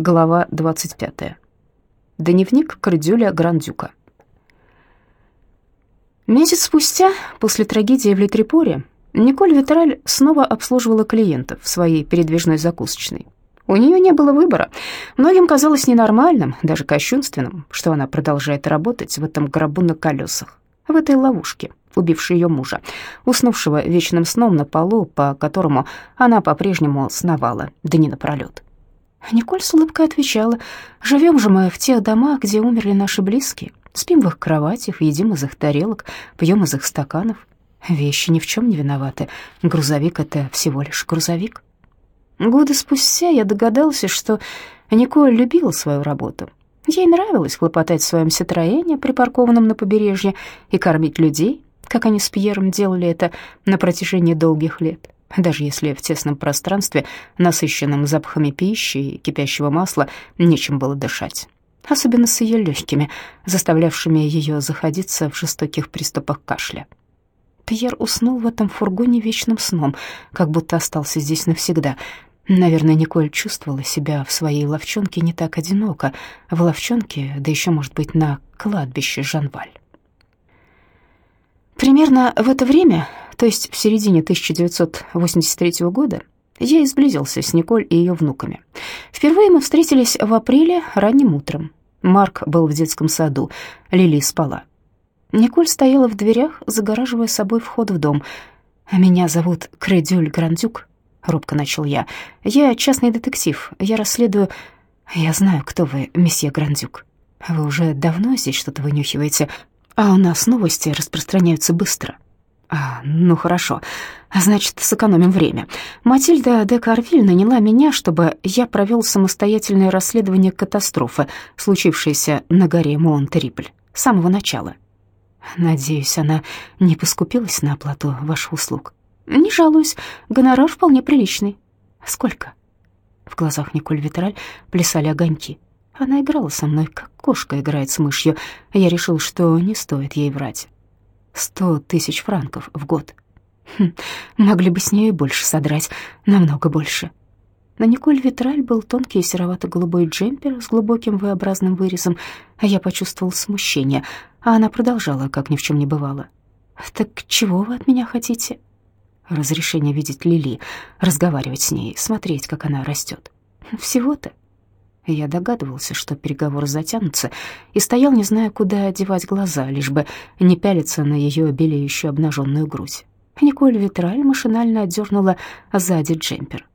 Глава 25. Дневник Кардюля Грандюка. Месяц спустя, после трагедии в Литрепоре, Николь Витраль снова обслуживала клиентов в своей передвижной закусочной. У нее не было выбора. Многим казалось ненормальным, даже кощунственным, что она продолжает работать в этом гробу на колесах, в этой ловушке, убившей ее мужа, уснувшего вечным сном на полу, по которому она по-прежнему сновала дни напролёт. Николь с улыбкой отвечала, «Живем же мы в тех домах, где умерли наши близкие. Спим в их кроватях, едим из их тарелок, пьем из их стаканов. Вещи ни в чем не виноваты. Грузовик — это всего лишь грузовик». Годы спустя я догадался, что Николь любила свою работу. Ей нравилось хлопотать в своем Ситроене, припаркованном на побережье, и кормить людей, как они с Пьером делали это на протяжении долгих лет даже если в тесном пространстве, насыщенном запахами пищи и кипящего масла, нечем было дышать. Особенно с ее легкими, заставлявшими ее заходиться в жестоких приступах кашля. Пьер уснул в этом фургоне вечным сном, как будто остался здесь навсегда. Наверное, Николь чувствовала себя в своей ловчонке не так одиноко, в ловчонке, да еще, может быть, на кладбище Жанваль. Примерно в это время то есть в середине 1983 года, я изблизился с Николь и ее внуками. Впервые мы встретились в апреле ранним утром. Марк был в детском саду, Лили спала. Николь стояла в дверях, загораживая собой вход в дом. «Меня зовут Кредюль Грандюк», — робко начал я. «Я частный детектив, я расследую...» «Я знаю, кто вы, месье Грандюк. Вы уже давно здесь что-то вынюхиваете, а у нас новости распространяются быстро». А, ну хорошо. Значит, сэкономим время. Матильда де Карвиль наняла меня, чтобы я провел самостоятельное расследование катастрофы, случившейся на горе Монтрипль, с самого начала. Надеюсь, она не поскупилась на оплату ваших услуг. Не жалуюсь, гонорар вполне приличный. Сколько? В глазах Николь Витраль плясали огоньки. Она играла со мной, как кошка играет с мышью. Я решил, что не стоит ей врать. Сто тысяч франков в год. Хм, могли бы с нее и больше содрать, намного больше. На Николь Витраль был тонкий серовато-голубой джемпер с глубоким V-образным вырезом, а я почувствовал смущение, а она продолжала, как ни в чем не бывало. «Так чего вы от меня хотите?» Разрешение видеть Лили, разговаривать с ней, смотреть, как она растет. Всего-то. Я догадывался, что переговоры затянутся, и стоял, не зная, куда одевать глаза, лишь бы не пялиться на ее белеющую обнаженную грудь. Николь Витраль машинально отдернула сзади джемпер.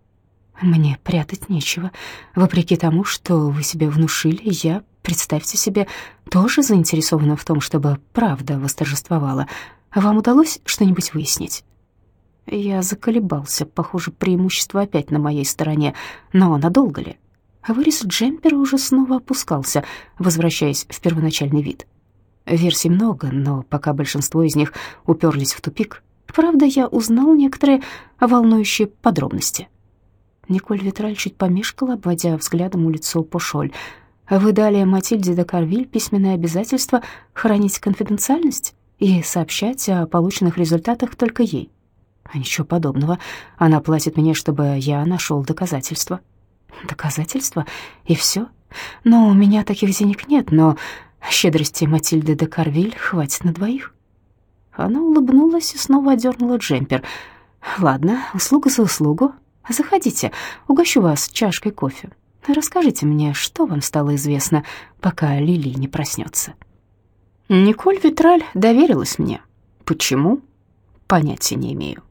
«Мне прятать нечего. Вопреки тому, что вы себе внушили, я, представьте себе, тоже заинтересована в том, чтобы правда восторжествовала. Вам удалось что-нибудь выяснить?» Я заколебался. Похоже, преимущество опять на моей стороне. Но надолго ли? А вырез джемпера уже снова опускался, возвращаясь в первоначальный вид. Версий много, но пока большинство из них уперлись в тупик. Правда, я узнал некоторые волнующие подробности. Николь Витраль чуть помешкала, обводя взглядом улицу Пошоль. «Вы дали Матильде де Карвиль письменное обязательство хранить конфиденциальность и сообщать о полученных результатах только ей?» а «Ничего подобного. Она платит мне, чтобы я нашел доказательства». Доказательства? И все? Но у меня таких денег нет, но щедрости Матильды де Карвиль хватит на двоих. Она улыбнулась и снова одернула джемпер. «Ладно, услуга за услугу. Заходите, угощу вас чашкой кофе. Расскажите мне, что вам стало известно, пока Лили не проснется». Николь Витраль доверилась мне. Почему? Понятия не имею.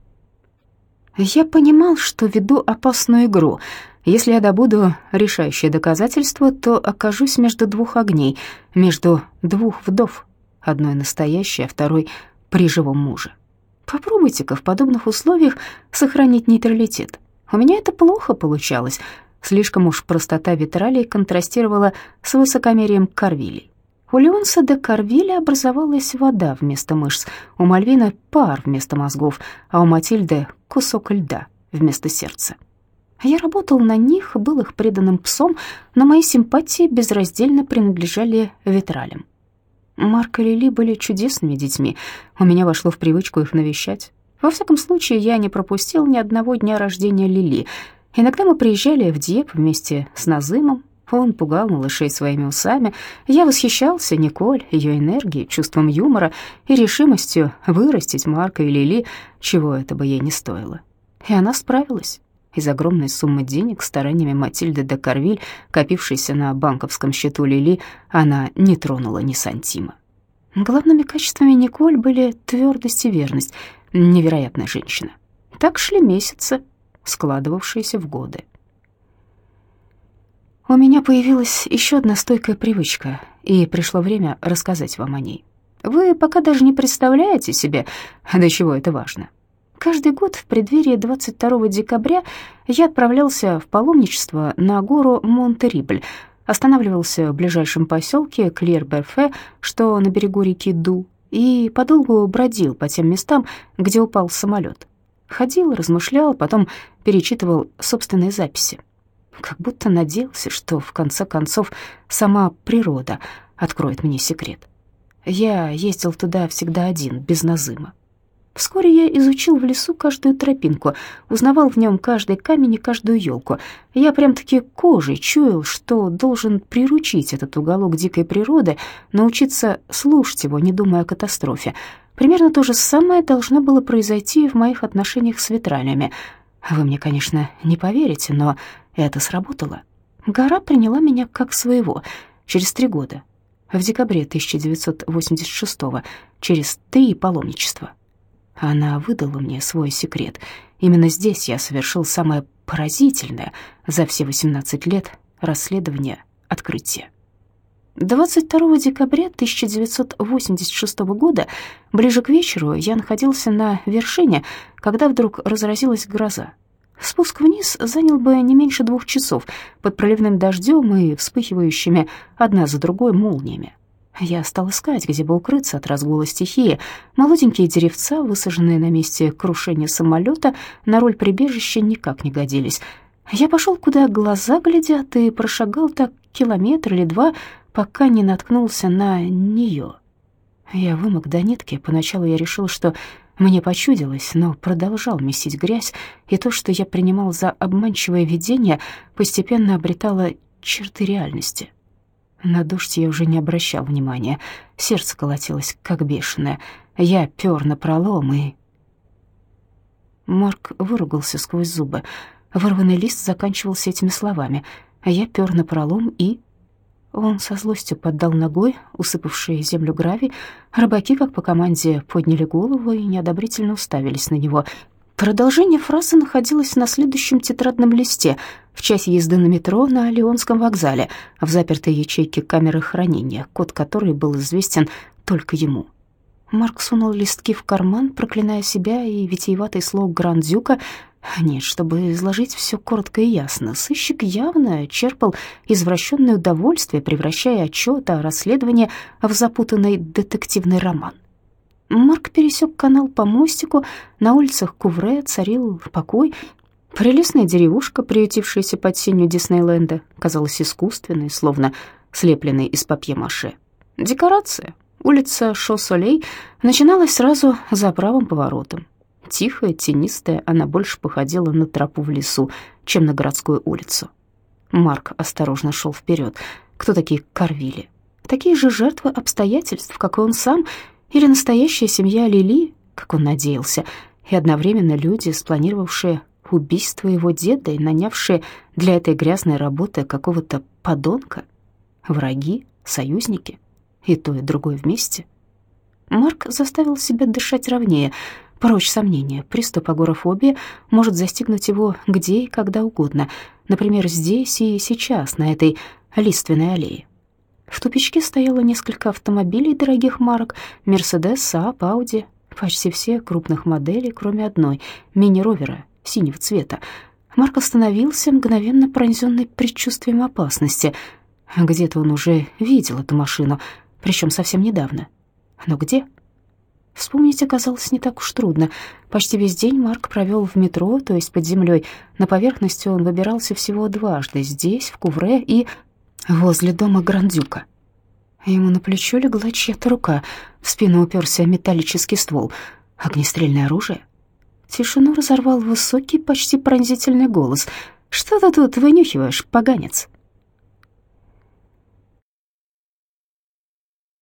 Я понимал, что веду опасную игру — если я добуду решающее доказательство, то окажусь между двух огней, между двух вдов, одной настоящей, а второй при живом муже. Попробуйте-ка в подобных условиях сохранить нейтралитет. У меня это плохо получалось. Слишком уж простота Витралей контрастировала с высокомерием Карвилей. У Леонса де Карвиля образовалась вода вместо мышц, у Мальвина пар вместо мозгов, а у Матильды кусок льда вместо сердца. Я работал на них, был их преданным псом, но мои симпатии безраздельно принадлежали Витралям. Марк и Лили были чудесными детьми, у меня вошло в привычку их навещать. Во всяком случае, я не пропустил ни одного дня рождения Лили. Иногда мы приезжали в Дьеп вместе с Назымом, Он пугал малышей своими усами. Я восхищался Николь, ее энергией, чувством юмора и решимостью вырастить Марка и Лили, чего это бы ей не стоило. И она справилась. Из огромной суммы денег стараниями Матильды де Карвиль, копившейся на банковском счету Лили, она не тронула ни сантима. Главными качествами Николь были твердость и верность. Невероятная женщина. Так шли месяцы, складывавшиеся в годы. У меня появилась еще одна стойкая привычка, и пришло время рассказать вам о ней. Вы пока даже не представляете себе, до чего это важно. Каждый год в преддверии 22 декабря я отправлялся в паломничество на гору Монтерибль, останавливался в ближайшем поселке Клер-Берфе, что на берегу реки Ду, и подолгу бродил по тем местам, где упал самолет. Ходил, размышлял, потом перечитывал собственные записи как будто надеялся, что в конце концов сама природа откроет мне секрет. Я ездил туда всегда один, без Назыма. Вскоре я изучил в лесу каждую тропинку, узнавал в нем каждый камень и каждую елку. Я прям-таки кожей чуял, что должен приручить этот уголок дикой природы, научиться слушать его, не думая о катастрофе. Примерно то же самое должно было произойти в моих отношениях с ветралями. Вы мне, конечно, не поверите, но это сработало. Гора приняла меня как своего через три года, в декабре 1986-го, через три паломничества. Она выдала мне свой секрет. Именно здесь я совершил самое поразительное за все 18 лет расследование открытие. 22 декабря 1986 года, ближе к вечеру, я находился на вершине, когда вдруг разразилась гроза. Спуск вниз занял бы не меньше двух часов под проливным дождем и вспыхивающими одна за другой молниями. Я стал искать, где бы укрыться от разгула стихии. Молоденькие деревца, высаженные на месте крушения самолета, на роль прибежища никак не годились. Я пошел, куда глаза глядят, и прошагал так километр или два, пока не наткнулся на нее. Я вымок до нитки. Поначалу я решил, что мне почудилось, но продолжал месить грязь, и то, что я принимал за обманчивое видение, постепенно обретало черты реальности. На дождь я уже не обращал внимания. Сердце колотилось, как бешеное. Я пёр на пролом и... Марк выругался сквозь зубы. Вырванный лист заканчивался этими словами. Я пёр на пролом и... Он со злостью поддал ногой усыпавшие землю гравий. Рыбаки, как по команде, подняли голову и неодобрительно уставились на него. Продолжение фразы находилось на следующем тетрадном листе в часе езды на метро на Леонском вокзале, в запертой ячейке камеры хранения, код которой был известен только ему. Марк сунул листки в карман, проклиная себя и витиеватый слог Грандюка — нет, чтобы изложить все коротко и ясно, сыщик явно черпал извращенное удовольствие, превращая отчет о расследовании в запутанный детективный роман. Марк пересек канал по мостику, на улицах Кувре царил покой. Прелестная деревушка, приютившаяся под сенью Диснейленда, казалась искусственной, словно слепленной из папье-маше. Декорация. Улица Шо-Солей начиналась сразу за правым поворотом. Тихая, тенистая, она больше походила на тропу в лесу, чем на городскую улицу. Марк осторожно шел вперед. Кто такие Карвили? Такие же жертвы обстоятельств, как и он сам, или настоящая семья Лили, как он надеялся, и одновременно люди, спланировавшие убийство его деда и нанявшие для этой грязной работы какого-то подонка? Враги, союзники, и то, и другое вместе? Марк заставил себя дышать ровнее. Прочь сомнения, приступ агорафобии может застигнуть его где и когда угодно, например, здесь и сейчас, на этой лиственной аллее. В тупичке стояло несколько автомобилей дорогих марок, Мерседес, Saab, Ауди, почти все крупных моделей, кроме одной, мини-ровера синего цвета. Марк остановился, мгновенно пронзенный предчувствием опасности. Где-то он уже видел эту машину, причем совсем недавно. Но где? — Вспомнить оказалось не так уж трудно. Почти весь день Марк провел в метро, то есть под землей. На поверхности он выбирался всего дважды, здесь, в Кувре и возле дома Грандюка. Ему на плечо легла чья-то рука, в спину уперся металлический ствол. Огнестрельное оружие? Тишину разорвал высокий, почти пронзительный голос. «Что ты тут вынюхиваешь, поганец?»